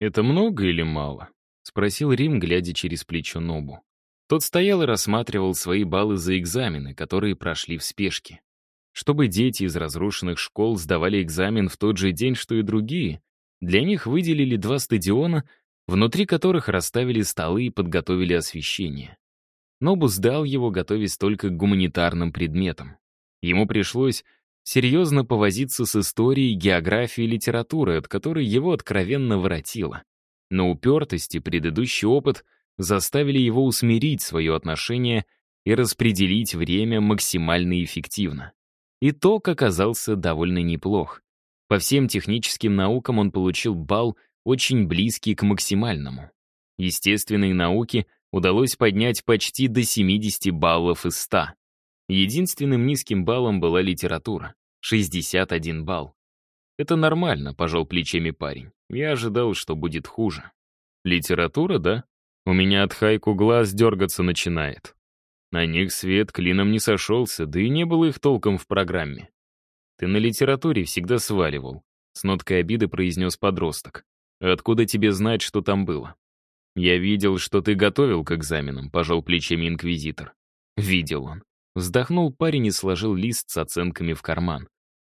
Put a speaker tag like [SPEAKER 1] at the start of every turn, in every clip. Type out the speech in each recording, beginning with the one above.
[SPEAKER 1] «Это много или мало?» — спросил Рим, глядя через плечо Нобу. Тот стоял и рассматривал свои баллы за экзамены, которые прошли в спешке. Чтобы дети из разрушенных школ сдавали экзамен в тот же день, что и другие, для них выделили два стадиона, внутри которых расставили столы и подготовили освещение. Нобу сдал его, готовясь только к гуманитарным предметам. Ему пришлось серьезно повозиться с историей, географией и литературой, от которой его откровенно воротило. Но упертость и предыдущий опыт заставили его усмирить свое отношение и распределить время максимально эффективно. Итог оказался довольно неплох. По всем техническим наукам он получил балл, очень близкий к максимальному. Естественные науки удалось поднять почти до 70 баллов из 100. Единственным низким баллом была литература — 61 балл. «Это нормально», — пожал плечами парень. «Я ожидал, что будет хуже». «Литература, да? У меня от хайку глаз дергаться начинает». На них свет клином не сошелся, да и не было их толком в программе. «Ты на литературе всегда сваливал», — с ноткой обиды произнес подросток. «Откуда тебе знать, что там было?» «Я видел, что ты готовил к экзаменам», — пожал плечами инквизитор. Видел он. Вздохнул парень и сложил лист с оценками в карман.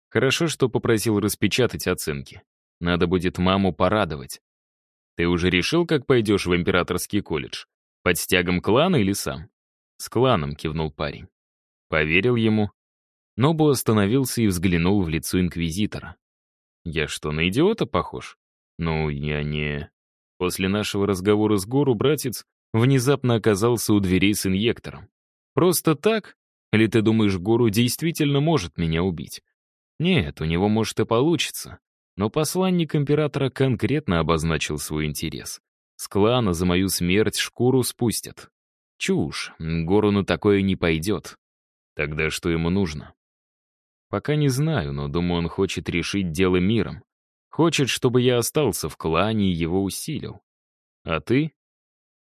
[SPEAKER 1] Хорошо, что попросил распечатать оценки. Надо будет маму порадовать. Ты уже решил, как пойдешь в императорский колледж? Под стягом клана или сам? С кланом, кивнул парень. Поверил ему. Нобу остановился и взглянул в лицо инквизитора. Я что, на идиота похож? Ну, я не... После нашего разговора с Гору братец внезапно оказался у дверей с инъектором. Просто так? Или ты думаешь, Гору действительно может меня убить? Нет, у него может и получится. Но посланник императора конкретно обозначил свой интерес. С клана за мою смерть шкуру спустят. Чушь, Гору на такое не пойдет. Тогда что ему нужно? Пока не знаю, но думаю, он хочет решить дело миром. Хочет, чтобы я остался в клане и его усилил. А ты?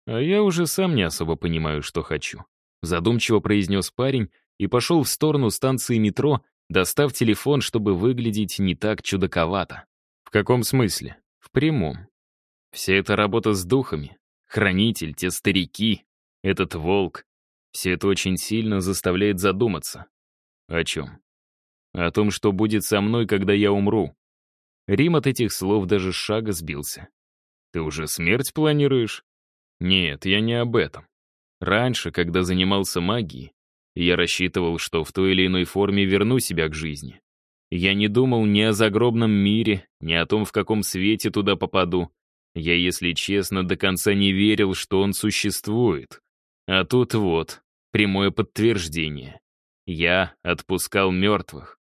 [SPEAKER 1] А я уже сам не особо понимаю, что хочу. Задумчиво произнес парень и пошел в сторону станции метро, достав телефон, чтобы выглядеть не так чудаковато. В каком смысле? В прямом. Вся эта работа с духами, хранитель, те старики, этот волк, все это очень сильно заставляет задуматься. О чем? О том, что будет со мной, когда я умру. Рим от этих слов даже шага сбился. «Ты уже смерть планируешь?» «Нет, я не об этом. Раньше, когда занимался магией, я рассчитывал, что в той или иной форме верну себя к жизни. Я не думал ни о загробном мире, ни о том, в каком свете туда попаду. Я, если честно, до конца не верил, что он существует. А тут вот, прямое подтверждение. Я отпускал мертвых.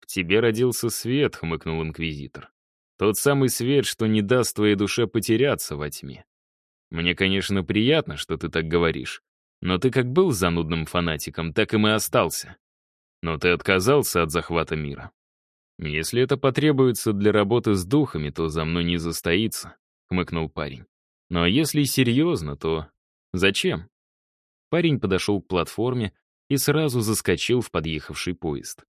[SPEAKER 1] «В тебе родился свет», — хмыкнул инквизитор. «Тот самый свет, что не даст твоей душе потеряться во тьме. Мне, конечно, приятно, что ты так говоришь, но ты как был занудным фанатиком, так и мы остался. Но ты отказался от захвата мира. Если это потребуется для работы с духами, то за мной не застоится», — хмыкнул парень. «Но если серьезно, то зачем?» Парень подошел к платформе и сразу заскочил в подъехавший поезд.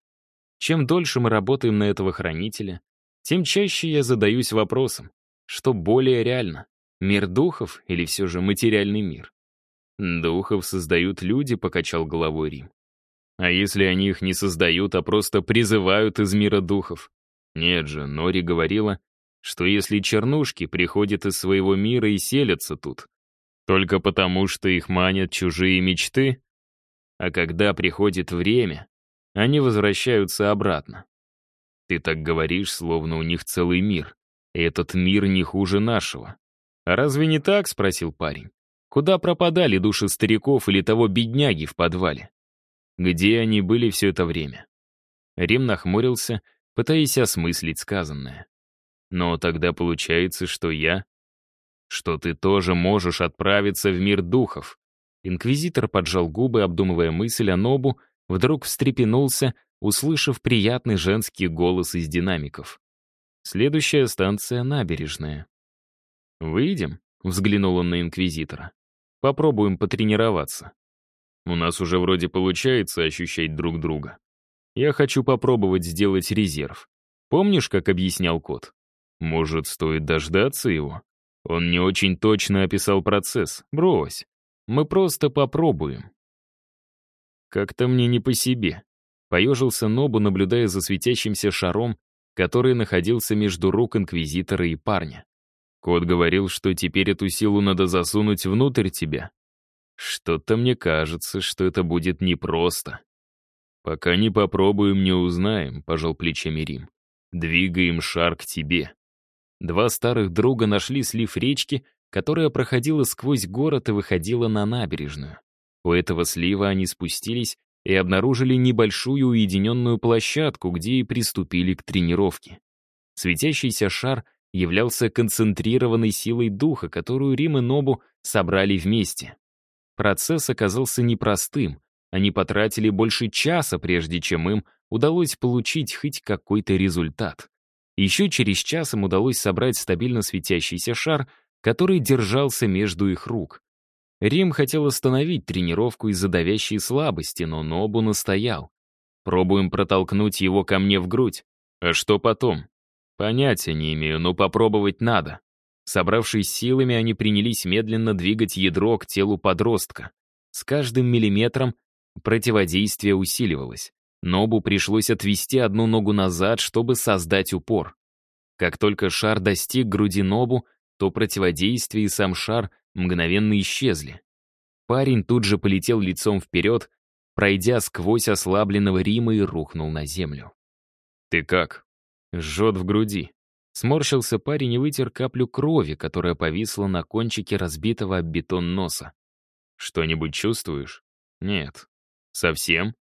[SPEAKER 1] Чем дольше мы работаем на этого хранителя, тем чаще я задаюсь вопросом, что более реально, мир духов или все же материальный мир? Духов создают люди, покачал головой Рим. А если они их не создают, а просто призывают из мира духов? Нет же, Нори говорила, что если чернушки приходят из своего мира и селятся тут, только потому, что их манят чужие мечты, а когда приходит время, они возвращаются обратно. Ты так говоришь, словно у них целый мир. И этот мир не хуже нашего. Разве не так, спросил парень. Куда пропадали души стариков или того бедняги в подвале? Где они были все это время? Рим нахмурился, пытаясь осмыслить сказанное. Но тогда получается, что я... Что ты тоже можешь отправиться в мир духов. Инквизитор поджал губы, обдумывая мысль о Нобу, вдруг встрепенулся, услышав приятный женский голос из динамиков. Следующая станция — набережная. «Выйдем?» — взглянул он на инквизитора. «Попробуем потренироваться. У нас уже вроде получается ощущать друг друга. Я хочу попробовать сделать резерв. Помнишь, как объяснял кот? Может, стоит дождаться его? Он не очень точно описал процесс. Брось. Мы просто попробуем. Как-то мне не по себе. Поежился Нобу, наблюдая за светящимся шаром, который находился между рук инквизитора и парня. Кот говорил, что теперь эту силу надо засунуть внутрь тебя. Что-то мне кажется, что это будет непросто. Пока не попробуем, не узнаем, пожал плечами Рим. Двигаем шар к тебе. Два старых друга нашли слив речки, которая проходила сквозь город и выходила на набережную. У этого слива они спустились и обнаружили небольшую уединенную площадку, где и приступили к тренировке. Светящийся шар являлся концентрированной силой духа, которую Рим и Нобу собрали вместе. Процесс оказался непростым. Они потратили больше часа, прежде чем им удалось получить хоть какой-то результат. Еще через час им удалось собрать стабильно светящийся шар, который держался между их рук. Рим хотел остановить тренировку из-за давящей слабости, но Нобу настоял. «Пробуем протолкнуть его ко мне в грудь. А что потом?» «Понятия не имею, но попробовать надо». Собравшись силами, они принялись медленно двигать ядро к телу подростка. С каждым миллиметром противодействие усиливалось. Нобу пришлось отвести одну ногу назад, чтобы создать упор. Как только шар достиг груди Нобу, то противодействие и сам шар мгновенно исчезли. Парень тут же полетел лицом вперед, пройдя сквозь ослабленного Рима и рухнул на землю. «Ты как?» «Жжет в груди». Сморщился парень и вытер каплю крови, которая повисла на кончике разбитого об бетон носа. «Что-нибудь чувствуешь?» «Нет». «Совсем?»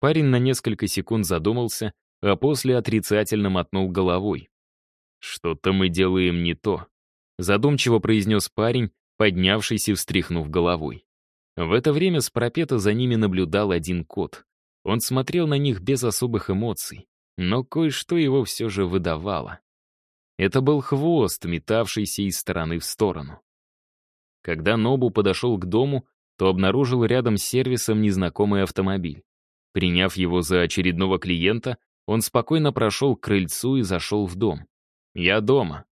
[SPEAKER 1] Парень на несколько секунд задумался, а после отрицательно мотнул головой. «Что-то мы делаем не то», — задумчиво произнес парень, поднявшись и встряхнув головой. В это время с парапета за ними наблюдал один кот. Он смотрел на них без особых эмоций, но кое-что его все же выдавало. Это был хвост, метавшийся из стороны в сторону. Когда Нобу подошел к дому, то обнаружил рядом с сервисом незнакомый автомобиль. Приняв его за очередного клиента, он спокойно прошел к крыльцу и зашел в дом. «Я дома».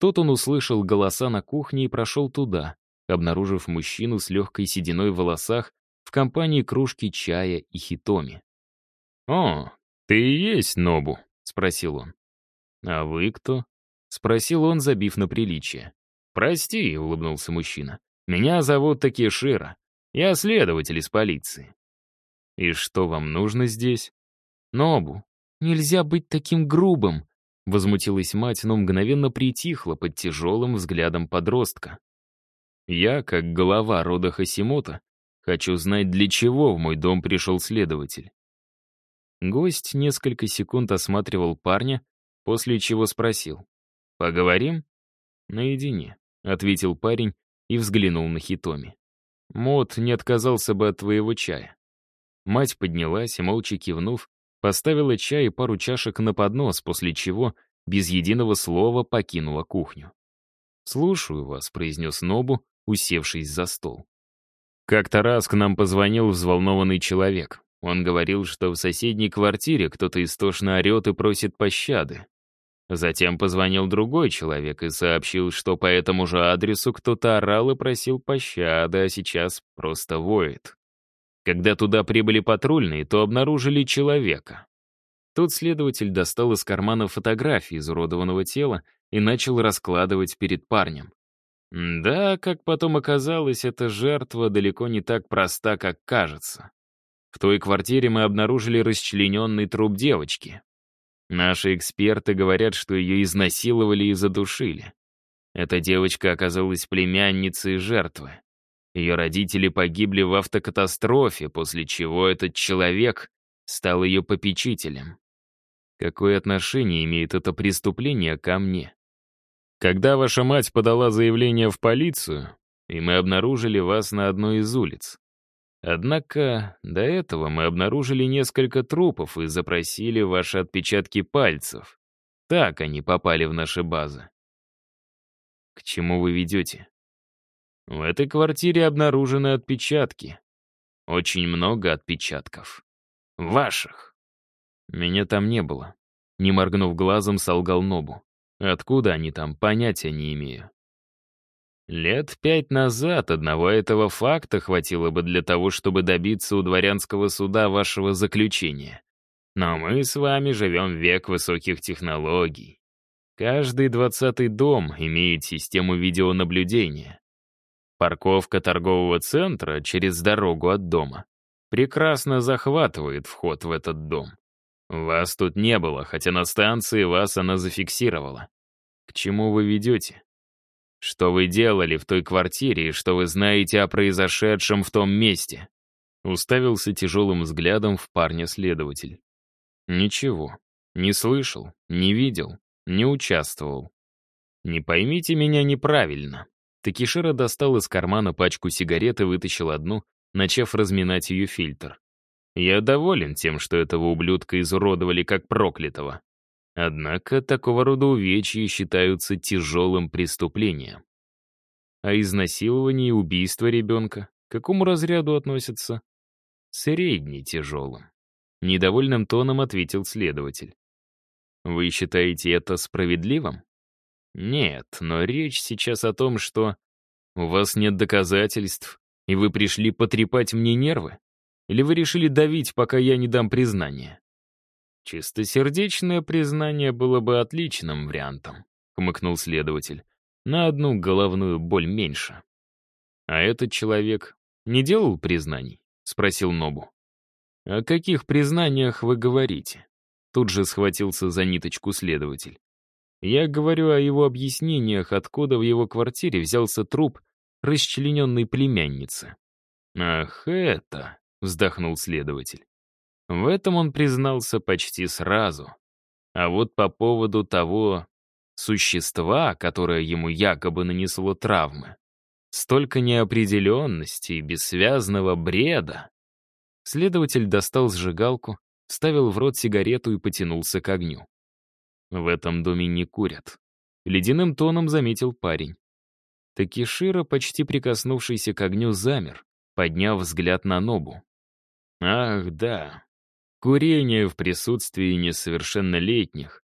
[SPEAKER 1] Тут он услышал голоса на кухне и прошел туда, обнаружив мужчину с легкой сединой в волосах в компании кружки чая и хитоми. «О, ты и есть Нобу?» — спросил он. «А вы кто?» — спросил он, забив на приличие. «Прости», — улыбнулся мужчина. «Меня зовут Такешира. Я следователь из полиции». «И что вам нужно здесь?» «Нобу, нельзя быть таким грубым!» Возмутилась мать, но мгновенно притихла под тяжелым взглядом подростка. «Я, как глава рода Хасимота, хочу знать, для чего в мой дом пришел следователь». Гость несколько секунд осматривал парня, после чего спросил. «Поговорим?» «Наедине», — ответил парень и взглянул на Хитоми. «Мот не отказался бы от твоего чая. Мать поднялась и, молча кивнув, поставила чай и пару чашек на поднос, после чего без единого слова покинула кухню. «Слушаю вас», — произнес Нобу, усевшись за стол. Как-то раз к нам позвонил взволнованный человек. Он говорил, что в соседней квартире кто-то истошно орет и просит пощады. Затем позвонил другой человек и сообщил, что по этому же адресу кто-то орал и просил пощады, а сейчас просто воет. Когда туда прибыли патрульные, то обнаружили человека. Тут следователь достал из кармана фотографии изуродованного тела и начал раскладывать перед парнем. Да, как потом оказалось, эта жертва далеко не так проста, как кажется. В той квартире мы обнаружили расчлененный труп девочки. Наши эксперты говорят, что ее изнасиловали и задушили. Эта девочка оказалась племянницей жертвы. Ее родители погибли в автокатастрофе, после чего этот человек стал ее попечителем. Какое отношение имеет это преступление ко мне? Когда ваша мать подала заявление в полицию, и мы обнаружили вас на одной из улиц. Однако до этого мы обнаружили несколько трупов и запросили ваши отпечатки пальцев. Так они попали в наши базы. К чему вы ведете? В этой квартире обнаружены отпечатки. Очень много отпечатков. Ваших. Меня там не было. Не моргнув глазом, солгал Нобу. Откуда они там, понятия не имею. Лет пять назад одного этого факта хватило бы для того, чтобы добиться у дворянского суда вашего заключения. Но мы с вами живем век высоких технологий. Каждый двадцатый дом имеет систему видеонаблюдения. Парковка торгового центра через дорогу от дома прекрасно захватывает вход в этот дом. Вас тут не было, хотя на станции вас она зафиксировала. К чему вы ведете? Что вы делали в той квартире и что вы знаете о произошедшем в том месте? Уставился тяжелым взглядом в парня следователь. Ничего. Не слышал, не видел, не участвовал. Не поймите меня неправильно. Такишира достал из кармана пачку сигарет и вытащил одну, начав разминать ее фильтр. Я доволен тем, что этого ублюдка изуродовали как проклятого. Однако такого рода увечья считаются тяжелым преступлением. А изнасилование и убийство ребенка к какому разряду относятся? Средне тяжелым. Недовольным тоном ответил следователь. Вы считаете это справедливым? Нет, но речь сейчас о том, что у вас нет доказательств, и вы пришли потрепать мне нервы? Или вы решили давить, пока я не дам признание? «Чистосердечное признание было бы отличным вариантом», — хмыкнул следователь. «На одну головную боль меньше». «А этот человек не делал признаний?» — спросил Нобу. «О каких признаниях вы говорите?» Тут же схватился за ниточку следователь. «Я говорю о его объяснениях, откуда в его квартире взялся труп расчлененной племянницы». «Ах, это...» — вздохнул следователь. В этом он признался почти сразу. А вот по поводу того существа, которое ему якобы нанесло травмы, столько неопределенности и бессвязного бреда. Следователь достал сжигалку, вставил в рот сигарету и потянулся к огню. В этом доме не курят. Ледяным тоном заметил парень. Такишира, почти прикоснувшийся к огню, замер, подняв взгляд на Нобу. «Ах, да, Курение в присутствии несовершеннолетних.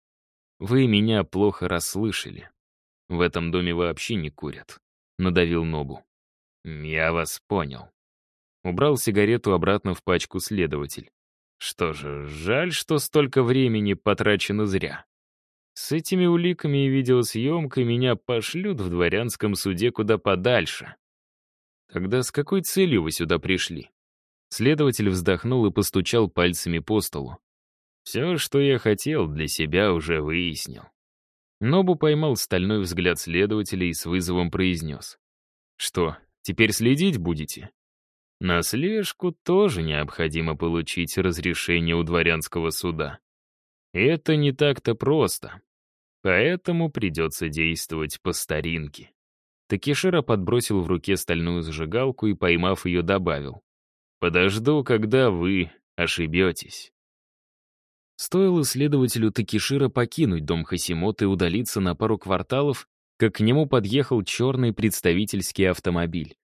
[SPEAKER 1] Вы меня плохо расслышали. В этом доме вообще не курят. Надавил Нобу. Я вас понял. Убрал сигарету обратно в пачку следователь. Что же, жаль, что столько времени потрачено зря. С этими уликами и видеосъемкой меня пошлют в дворянском суде куда подальше. Тогда с какой целью вы сюда пришли? Следователь вздохнул и постучал пальцами по столу. Все, что я хотел, для себя уже выяснил. Нобу поймал стальной взгляд следователя и с вызовом произнес. «Что, теперь следить будете?» На слежку тоже необходимо получить разрешение у дворянского суда. Это не так-то просто. Поэтому придется действовать по старинке. Такишира подбросил в руке стальную зажигалку и, поймав ее, добавил. Подожду, когда вы ошибетесь. Стоило следователю Такишира покинуть дом Хасимота и удалиться на пару кварталов, как к нему подъехал черный представительский автомобиль.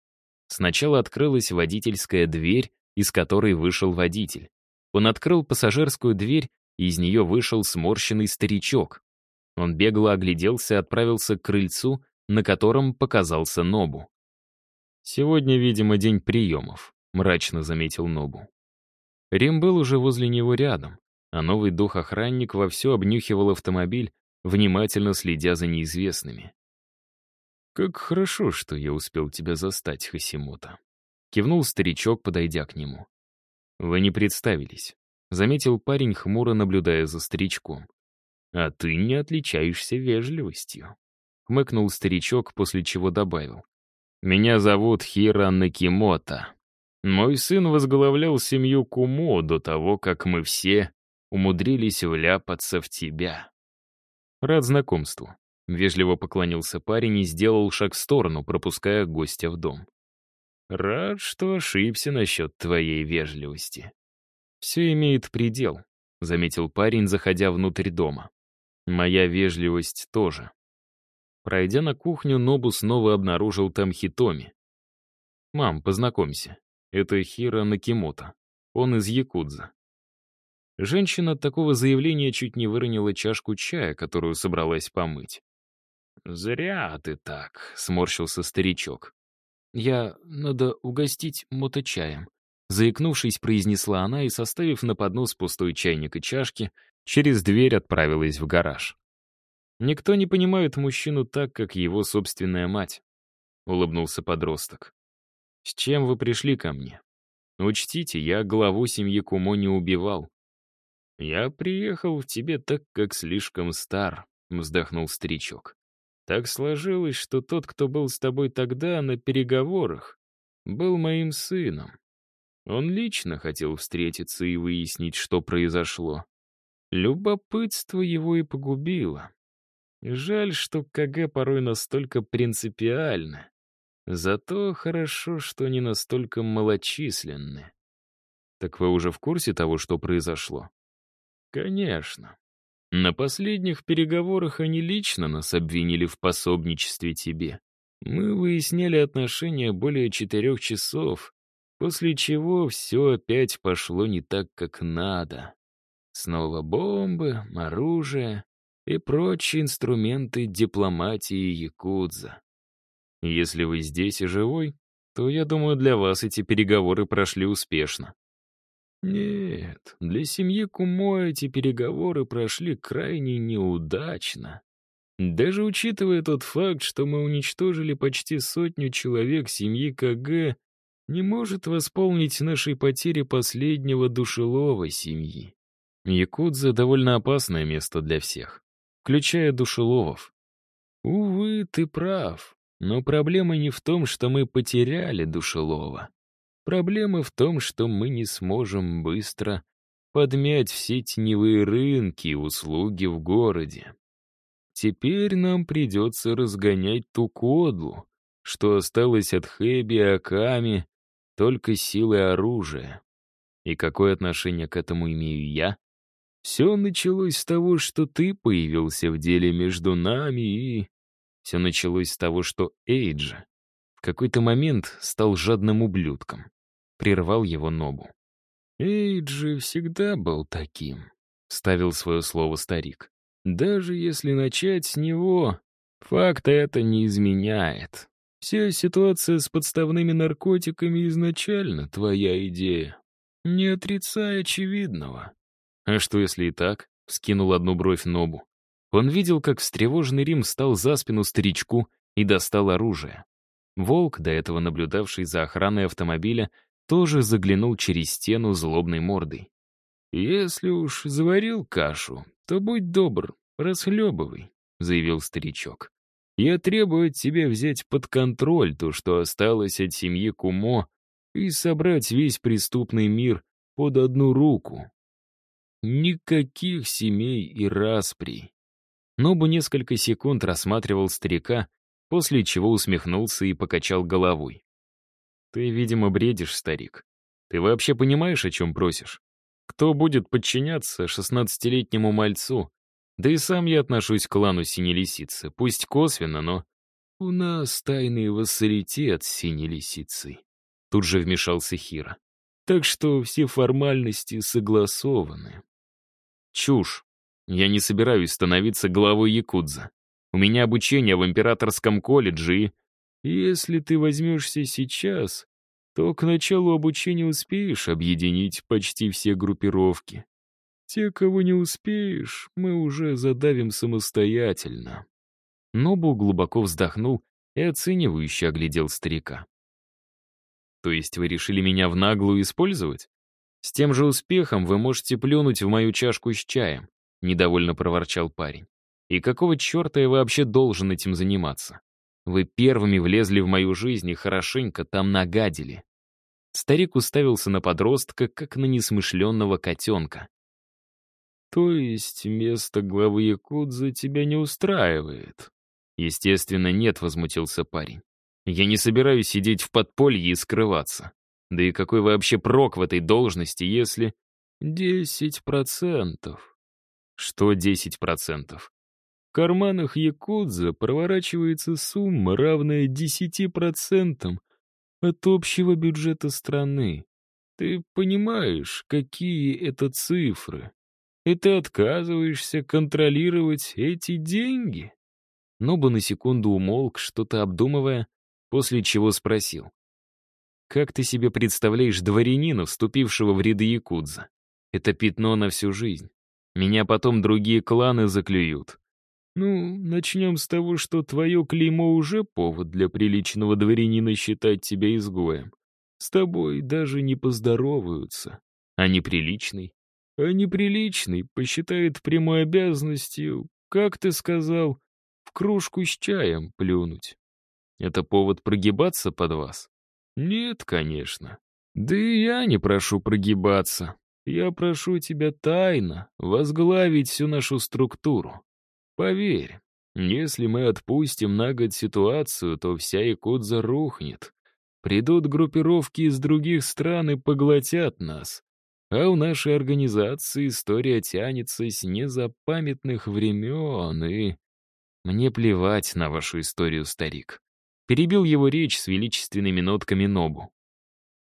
[SPEAKER 1] Сначала открылась водительская дверь, из которой вышел водитель. Он открыл пассажирскую дверь, и из нее вышел сморщенный старичок. Он бегло огляделся и отправился к крыльцу, на котором показался Нобу. Сегодня, видимо, день приемов мрачно заметил Нобу. Рим был уже возле него рядом, а новый дух-охранник вовсю обнюхивал автомобиль, внимательно следя за неизвестными. «Как хорошо, что я успел тебя застать, Хасимота», — кивнул старичок, подойдя к нему. «Вы не представились», — заметил парень, хмуро наблюдая за старичком. «А ты не отличаешься вежливостью», — хмыкнул старичок, после чего добавил. «Меня зовут Хира Накимота. Мой сын возглавлял семью Кумо до того, как мы все умудрились вляпаться в тебя. Рад знакомству. Вежливо поклонился парень и сделал шаг в сторону, пропуская гостя в дом. Рад, что ошибся насчет твоей вежливости. Все имеет предел, заметил парень, заходя внутрь дома. Моя вежливость тоже. Пройдя на кухню, Нобу снова обнаружил там Хитоми. «Мам, познакомься. Это Хира Накимото. Он из Якудза. Женщина от такого заявления чуть не выронила чашку чая, которую собралась помыть. «Зря ты так», — сморщился старичок. «Я... надо угостить моточаем», — заикнувшись, произнесла она и, составив на поднос пустой чайник и чашки, через дверь отправилась в гараж. «Никто не понимает мужчину так, как его собственная мать», — улыбнулся подросток. «С чем вы пришли ко мне? Учтите, я главу семьи Кумо не убивал». «Я приехал в тебе так, как слишком стар», — вздохнул старичок. «Так сложилось, что тот, кто был с тобой тогда на переговорах, был моим сыном. Он лично хотел встретиться и выяснить, что произошло. Любопытство его и погубило. Жаль, что КГ порой настолько принципиально. Зато хорошо, что не настолько малочисленны. Так вы уже в курсе того, что произошло? Конечно. На последних переговорах они лично нас обвинили в пособничестве тебе. Мы выясняли отношения более четырех часов, после чего все опять пошло не так, как надо. Снова бомбы, оружие и прочие инструменты дипломатии якудза. Если вы здесь и живой, то, я думаю, для вас эти переговоры прошли успешно. Нет, для семьи Кумо эти переговоры прошли крайне неудачно. Даже учитывая тот факт, что мы уничтожили почти сотню человек семьи КГ, не может восполнить наши потери последнего душелова семьи. Якудза — довольно опасное место для всех, включая душеловов. Увы, ты прав, но проблема не в том, что мы потеряли душелова. Проблема в том, что мы не сможем быстро подмять все теневые рынки и услуги в городе. Теперь нам придется разгонять ту кодлу, что осталось от Хэби и Аками, только силой оружия. И какое отношение к этому имею я? Все началось с того, что ты появился в деле между нами, и... Все началось с того, что Эйджа в какой-то момент стал жадным ублюдком. Прервал его Нобу. «Эйджи всегда был таким», — ставил свое слово старик. «Даже если начать с него, факт это не изменяет. Вся ситуация с подставными наркотиками изначально твоя идея. Не отрицай очевидного. «А что, если и так?» — скинул одну бровь Нобу. Он видел, как встревоженный Рим встал за спину старичку и достал оружие. Волк, до этого наблюдавший за охраной автомобиля, тоже заглянул через стену злобной мордой. «Если уж заварил кашу, то будь добр, расхлебывай», — заявил старичок. «Я требую от тебя взять под контроль то, что осталось от семьи Кумо, и собрать весь преступный мир под одну руку. Никаких семей и расприй. Нобу несколько секунд рассматривал старика, после чего усмехнулся и покачал головой. «Ты, видимо, бредишь, старик. Ты вообще понимаешь, о чем просишь? Кто будет подчиняться шестнадцатилетнему мальцу? Да и сам я отношусь к клану Синей Лисицы, пусть косвенно, но... У нас тайный вассалитет с Синей Лисицей. Тут же вмешался Хира. Так что все формальности согласованы. Чушь. Я не собираюсь становиться главой Якудза. У меня обучение в императорском колледже и... Если ты возьмешься сейчас, то к началу обучения успеешь объединить почти все группировки. Те, кого не успеешь, мы уже задавим самостоятельно». Нобу глубоко вздохнул и оценивающе оглядел старика. «То есть вы решили меня в наглую использовать? С тем же успехом вы можете плюнуть в мою чашку с чаем», — недовольно проворчал парень. «И какого черта я вообще должен этим заниматься? Вы первыми влезли в мою жизнь и хорошенько там нагадили». Старик уставился на подростка, как на несмышленного котенка. «То есть место главы Якудза тебя не устраивает?» «Естественно, нет», — возмутился парень. «Я не собираюсь сидеть в подполье и скрываться. Да и какой вообще прок в этой должности, если... Десять процентов. Что десять процентов? В карманах Якудза проворачивается сумма, равная десяти процентам от общего бюджета страны.
[SPEAKER 2] Ты понимаешь, какие это цифры? И ты отказываешься контролировать эти деньги?»
[SPEAKER 1] Нобу на секунду умолк, что-то обдумывая, после чего спросил. «Как ты себе представляешь дворянина, вступившего в ряды якудза? Это пятно на всю жизнь. Меня потом другие кланы заклюют.
[SPEAKER 2] Ну, начнем с того, что твое клеймо уже повод для приличного дворянина считать тебя изгоем. С тобой даже не поздороваются.
[SPEAKER 1] А неприличный?
[SPEAKER 2] А неприличный посчитает прямой обязанностью, как ты сказал, в кружку с чаем плюнуть.
[SPEAKER 1] Это повод прогибаться под вас?
[SPEAKER 2] Нет, конечно. Да и я не прошу прогибаться. Я прошу тебя тайно возглавить всю нашу структуру. Поверь, если мы отпустим на год ситуацию, то вся Якудза рухнет. Придут группировки из других стран и поглотят нас. А у нашей организации история тянется с незапамятных времен, и...
[SPEAKER 1] Мне плевать на вашу историю, старик. Перебил его речь с величественными нотками Нобу.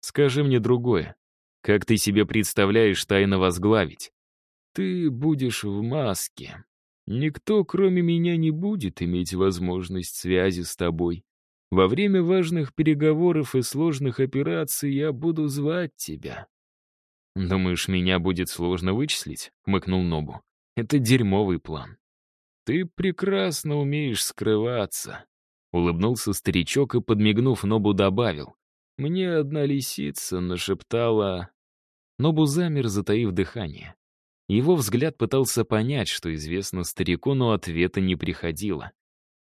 [SPEAKER 1] Скажи мне другое. Как ты себе представляешь тайно возглавить?
[SPEAKER 2] Ты будешь в маске, Никто, кроме меня, не будет иметь возможность связи с тобой. Во время важных переговоров и сложных операций я буду звать тебя».
[SPEAKER 1] «Думаешь, меня будет сложно вычислить?» — хмыкнул Нобу. «Это дерьмовый план».
[SPEAKER 2] «Ты прекрасно умеешь скрываться», — улыбнулся старичок и, подмигнув, Нобу добавил. «Мне одна лисица нашептала...»
[SPEAKER 1] Нобу замер, затаив дыхание. Его взгляд пытался понять, что известно старику, но ответа не приходило.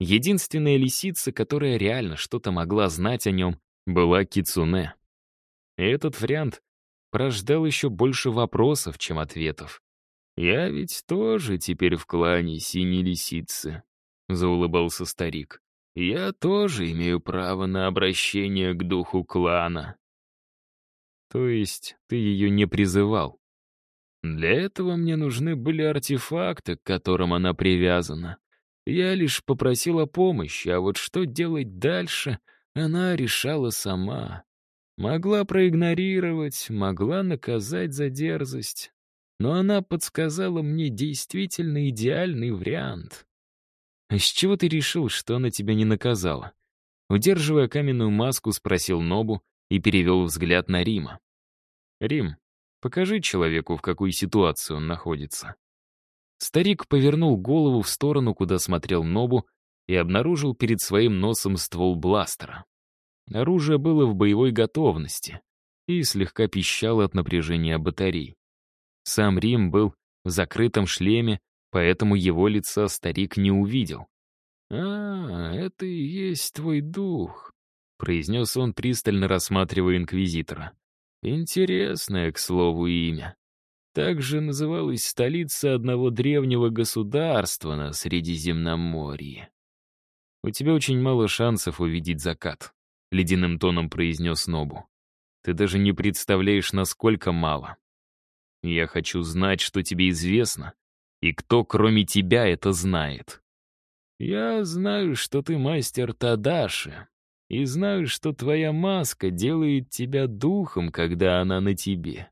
[SPEAKER 1] Единственная лисица, которая реально что-то могла знать о нем, была Кицуне. Этот вариант порождал еще больше вопросов, чем ответов.
[SPEAKER 2] «Я ведь тоже теперь в клане синей лисицы», — заулыбался старик. «Я тоже имею право на обращение к духу клана».
[SPEAKER 1] «То есть ты ее не призывал?»
[SPEAKER 2] Для этого мне нужны были артефакты, к которым она привязана. Я лишь попросила помощи, а вот что делать дальше, она решала сама. Могла проигнорировать, могла наказать за дерзость. Но она подсказала мне действительно идеальный вариант.
[SPEAKER 1] «А с чего ты решил, что она тебя не наказала?» Удерживая каменную маску, спросил Нобу и перевел взгляд на Рима. «Рим, Покажи человеку, в какой ситуации он находится. Старик повернул голову в сторону, куда смотрел Нобу, и обнаружил перед своим носом ствол бластера. Оружие было в боевой готовности и слегка пищало от напряжения батарей. Сам Рим был в закрытом шлеме, поэтому его лица старик не увидел.
[SPEAKER 2] «А, это и есть твой дух», — произнес он, пристально рассматривая инквизитора. Интересное, к слову, имя. Также называлась столица одного древнего государства на Средиземноморье.
[SPEAKER 1] «У тебя очень мало шансов увидеть закат», — ледяным тоном произнес Нобу. «Ты даже не представляешь, насколько мало. Я хочу знать, что тебе известно, и кто, кроме тебя, это знает».
[SPEAKER 2] «Я знаю, что ты мастер Тадаши», и знаю, что твоя маска делает тебя духом, когда она на тебе.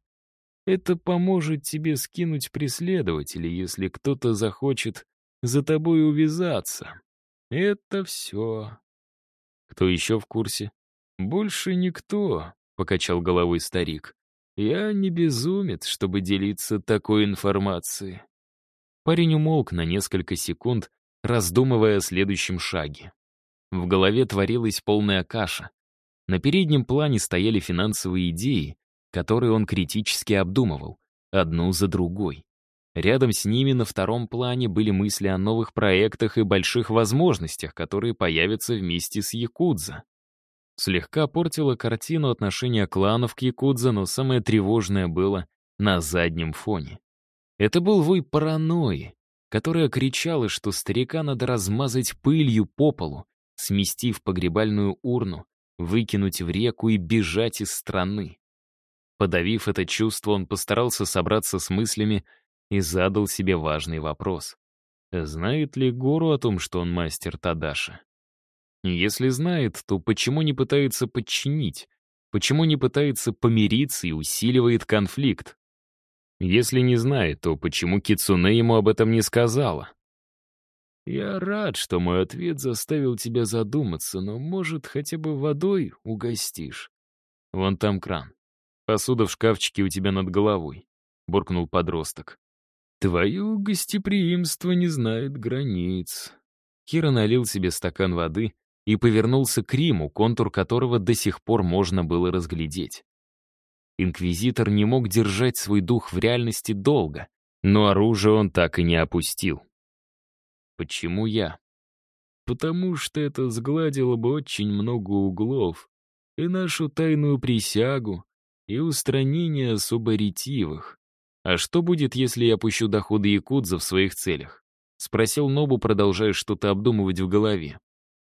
[SPEAKER 2] Это поможет тебе скинуть преследователей, если кто-то захочет за тобой увязаться. Это все.
[SPEAKER 1] Кто еще в курсе?
[SPEAKER 2] Больше никто, — покачал головой старик. Я не безумец, чтобы делиться такой информацией.
[SPEAKER 1] Парень умолк на несколько секунд, раздумывая о следующем шаге. В голове творилась полная каша. На переднем плане стояли финансовые идеи, которые он критически обдумывал, одну за другой. Рядом с ними на втором плане были мысли о новых проектах и больших возможностях, которые появятся вместе с Якудза. Слегка портила картину отношения кланов к Якудза, но самое тревожное было на заднем фоне. Это был вой паранойи, которая кричала, что старика надо размазать пылью по полу, сместив погребальную урну, выкинуть в реку и бежать из страны. Подавив это чувство, он постарался собраться с мыслями и задал себе важный вопрос. Знает ли Гору о том, что он мастер Тадаши? Если знает, то почему не пытается подчинить? Почему не пытается помириться и усиливает конфликт? Если не знает, то почему Кицуне ему об этом не сказала?
[SPEAKER 2] «Я рад, что мой ответ заставил тебя задуматься, но, может, хотя бы водой угостишь?»
[SPEAKER 1] «Вон там кран. Посуда в шкафчике у тебя над головой», — буркнул подросток.
[SPEAKER 2] «Твое гостеприимство не знает границ».
[SPEAKER 1] Кира налил себе стакан воды и повернулся к Риму, контур которого до сих пор можно было разглядеть. Инквизитор не мог держать свой дух в реальности долго, но оружие он так и не опустил. Почему я?
[SPEAKER 2] Потому что это сгладило бы очень много углов, и нашу тайную присягу, и устранение особо ретивых.
[SPEAKER 1] А что будет, если я пущу доходы якудза в своих целях? Спросил Нобу, продолжая что-то обдумывать в голове.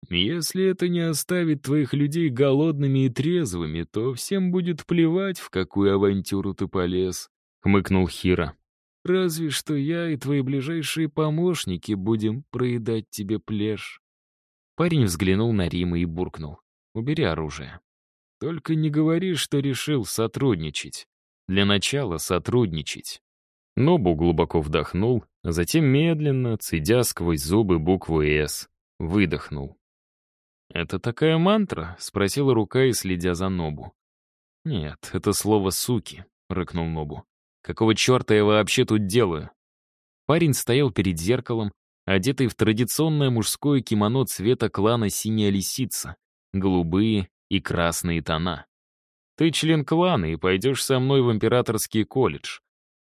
[SPEAKER 2] Если это не оставит твоих людей голодными и трезвыми, то всем будет плевать, в какую авантюру ты полез», — хмыкнул Хира. «Разве что я и твои ближайшие помощники будем проедать тебе плешь».
[SPEAKER 1] Парень взглянул на Рима и буркнул. «Убери оружие».
[SPEAKER 2] «Только не говори, что решил сотрудничать.
[SPEAKER 1] Для начала сотрудничать». Нобу глубоко вдохнул, а затем медленно, цедя сквозь зубы букву «С», выдохнул. «Это такая мантра?» — спросила рука и следя за Нобу. «Нет, это слово «суки», — рыкнул Нобу. «Какого черта я вообще тут делаю?» Парень стоял перед зеркалом, одетый в традиционное мужское кимоно цвета клана «Синяя лисица», голубые и красные тона. «Ты член клана и пойдешь со мной в императорский колледж.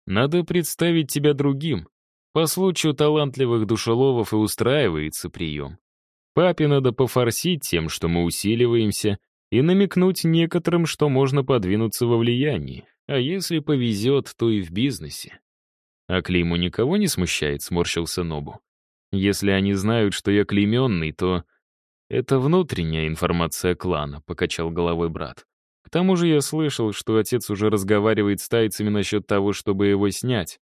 [SPEAKER 1] Надо представить тебя другим. По случаю талантливых душеловов и устраивается прием. Папе надо пофорсить тем, что мы усиливаемся, и намекнуть некоторым, что можно подвинуться во влиянии, а если повезет, то и в бизнесе. А клейму никого не смущает, сморщился Нобу. Если они знают, что я клейменный, то... Это внутренняя информация клана, покачал головой брат. К тому же я слышал, что отец уже разговаривает с тайцами насчет того, чтобы его снять.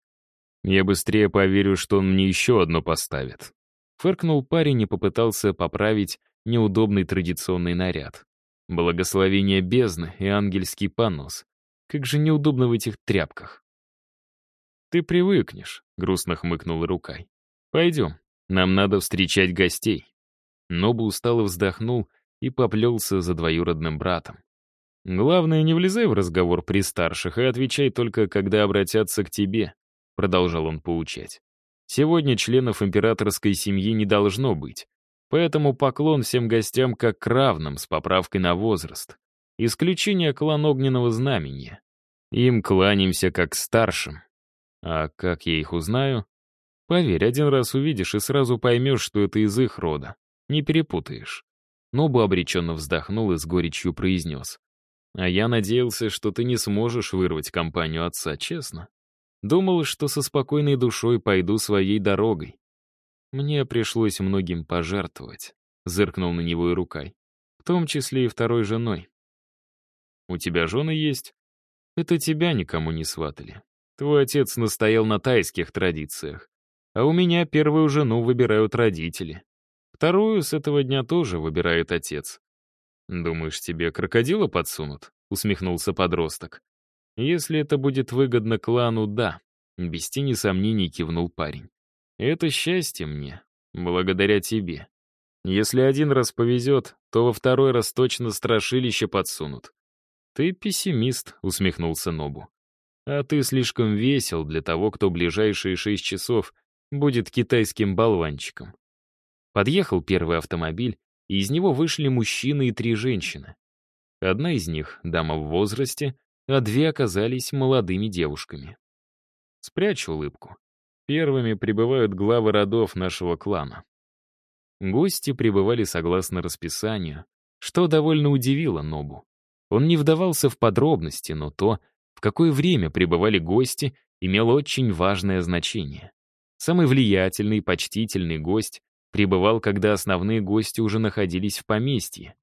[SPEAKER 1] Я быстрее поверю, что он мне еще одно поставит. Фыркнул парень и попытался поправить неудобный традиционный наряд. Благословение бездны и ангельский понос. Как же неудобно в этих тряпках. «Ты привыкнешь», — грустно хмыкнул рукой. «Пойдем, нам надо встречать гостей». Нобу устало вздохнул и поплелся за двоюродным братом. «Главное, не влезай в разговор при старших и отвечай только, когда обратятся к тебе», — продолжал он поучать. Сегодня членов императорской семьи не должно быть, поэтому поклон всем гостям как равным с поправкой на возраст. Исключение клан Огненного Знамени. Им кланяемся как старшим. А как я их узнаю? Поверь, один раз увидишь и сразу поймешь, что это из их рода. Не перепутаешь. Нобу обреченно вздохнул и с горечью произнес. А я надеялся, что ты не сможешь вырвать компанию отца, честно. Думал, что со спокойной душой пойду своей дорогой. Мне пришлось многим пожертвовать, зыркнул на него и рукой, в том числе и второй женой. У тебя жены есть? Это тебя никому не сватали. Твой отец настоял на тайских традициях. А у меня первую жену выбирают родители. Вторую с этого дня тоже выбирает отец. «Думаешь, тебе крокодила подсунут?» — усмехнулся подросток. Если это будет выгодно клану, да. Без тени сомнений кивнул парень. Это счастье мне, благодаря тебе. Если один раз повезет, то во второй раз точно страшилище подсунут. Ты пессимист, усмехнулся Нобу. А ты слишком весел для того, кто ближайшие шесть часов будет китайским болванчиком. Подъехал первый автомобиль, и из него вышли мужчины и три женщины. Одна из них, дама в возрасте, а две оказались молодыми девушками. Спрячь улыбку. Первыми прибывают главы родов нашего клана. Гости прибывали согласно расписанию, что довольно удивило Нобу. Он не вдавался в подробности, но то, в какое время прибывали гости, имело очень важное значение. Самый влиятельный, почтительный гость прибывал, когда основные гости уже находились в поместье.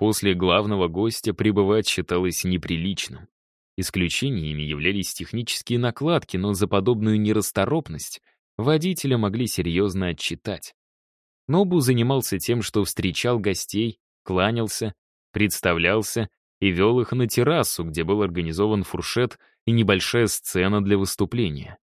[SPEAKER 1] После главного гостя пребывать считалось неприличным. Исключениями являлись технические накладки, но за подобную нерасторопность водителя могли серьезно отчитать. Нобу занимался тем, что встречал гостей, кланялся, представлялся и вел их на террасу, где был организован фуршет и небольшая сцена для выступления.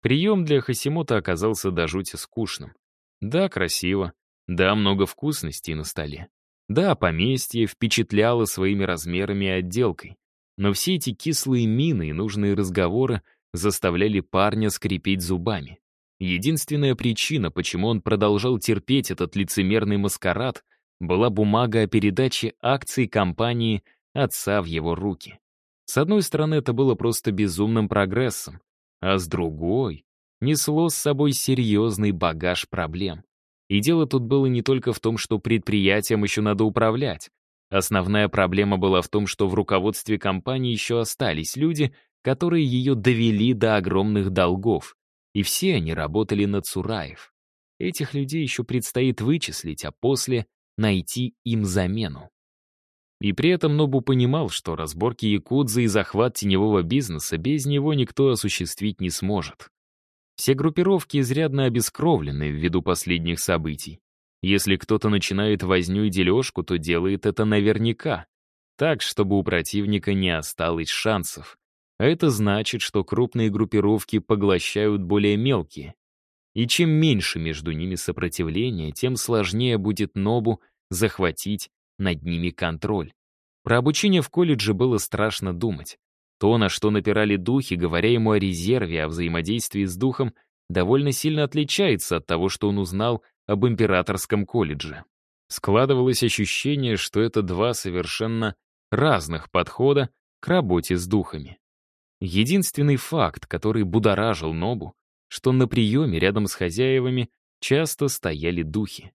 [SPEAKER 1] Прием для Хасимота оказался до жути скучным. Да, красиво. Да, много вкусностей на столе. Да, поместье впечатляло своими размерами и отделкой. Но все эти кислые мины и нужные разговоры заставляли парня скрипеть зубами. Единственная причина, почему он продолжал терпеть этот лицемерный маскарад, была бумага о передаче акций компании отца в его руки. С одной стороны, это было просто безумным прогрессом, а с другой несло с собой серьезный багаж проблем. И дело тут было не только в том, что предприятием еще надо управлять. Основная проблема была в том, что в руководстве компании еще остались люди, которые ее довели до огромных долгов. И все они работали на Цураев. Этих людей еще предстоит вычислить, а после найти им замену. И при этом Нобу понимал, что разборки якудзы и захват теневого бизнеса без него никто осуществить не сможет. Все группировки изрядно обескровлены ввиду последних событий. Если кто-то начинает возню и дележку, то делает это наверняка, так, чтобы у противника не осталось шансов. А это значит, что крупные группировки поглощают более мелкие. И чем меньше между ними сопротивления, тем сложнее будет Нобу захватить над ними контроль. Про обучение в колледже было страшно думать. То, на что напирали духи, говоря ему о резерве, о взаимодействии с духом, довольно сильно отличается от того, что он узнал об императорском колледже. Складывалось ощущение, что это два совершенно разных подхода к работе с духами. Единственный факт, который будоражил Нобу, что на приеме рядом с хозяевами часто стояли духи.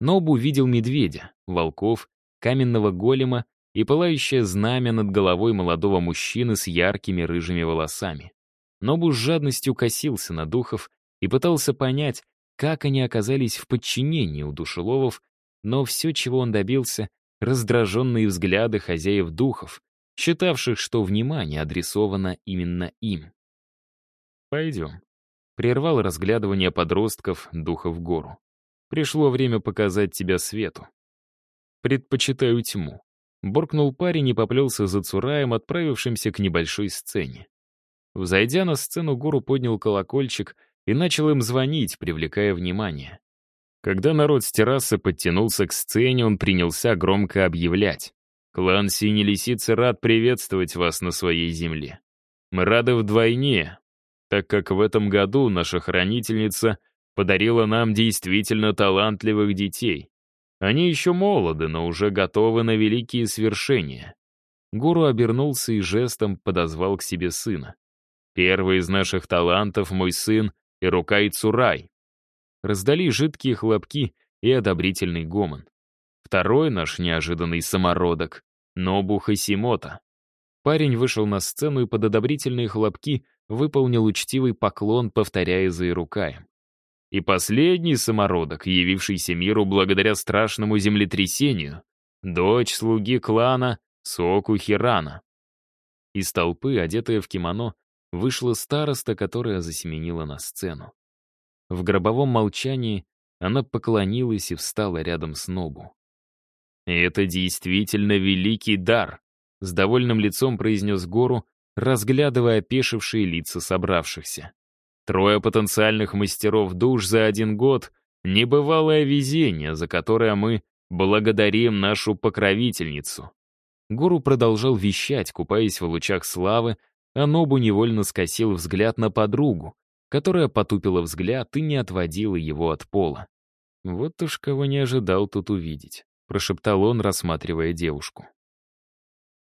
[SPEAKER 1] Нобу видел медведя, волков, каменного голема и пылающее знамя над головой молодого мужчины с яркими рыжими волосами. Нобу с жадностью косился на духов и пытался понять, как они оказались в подчинении у душеловов, но все, чего он добился, раздраженные взгляды хозяев духов, считавших, что внимание адресовано именно им. «Пойдем», — прервал разглядывание подростков духов гору. Пришло время показать тебя свету. Предпочитаю тьму. Буркнул парень и поплелся за Цураем, отправившимся к небольшой сцене. Взойдя на сцену, Гуру поднял колокольчик и начал им звонить, привлекая внимание. Когда народ с террасы подтянулся к сцене, он принялся громко объявлять. «Клан Синей Лисицы рад приветствовать вас на своей земле. Мы рады вдвойне, так как в этом году наша хранительница подарила нам действительно талантливых детей. Они еще молоды, но уже готовы на великие свершения. Гуру обернулся и жестом подозвал к себе сына. «Первый из наших талантов — мой сын Ирукай Цурай». Раздали жидкие хлопки и одобрительный гомон. Второй наш неожиданный самородок — Нобу Хасимота. Парень вышел на сцену и под одобрительные хлопки выполнил учтивый поклон, повторяя за Ирукаем. И последний самородок, явившийся миру благодаря страшному землетрясению, дочь слуги клана Соку Хирана. Из толпы, одетая в кимоно, вышла староста, которая засеменила на сцену. В гробовом молчании она поклонилась и встала рядом с Нобу. «Это действительно великий дар», — с довольным лицом произнес Гору, разглядывая опешившие лица собравшихся. Трое потенциальных мастеров душ за один год — небывалое везение, за которое мы благодарим нашу покровительницу. Гуру продолжал вещать, купаясь в лучах славы, а Нобу невольно скосил взгляд на подругу, которая потупила взгляд и не отводила его от пола. «Вот уж кого не ожидал тут увидеть», — прошептал он, рассматривая девушку.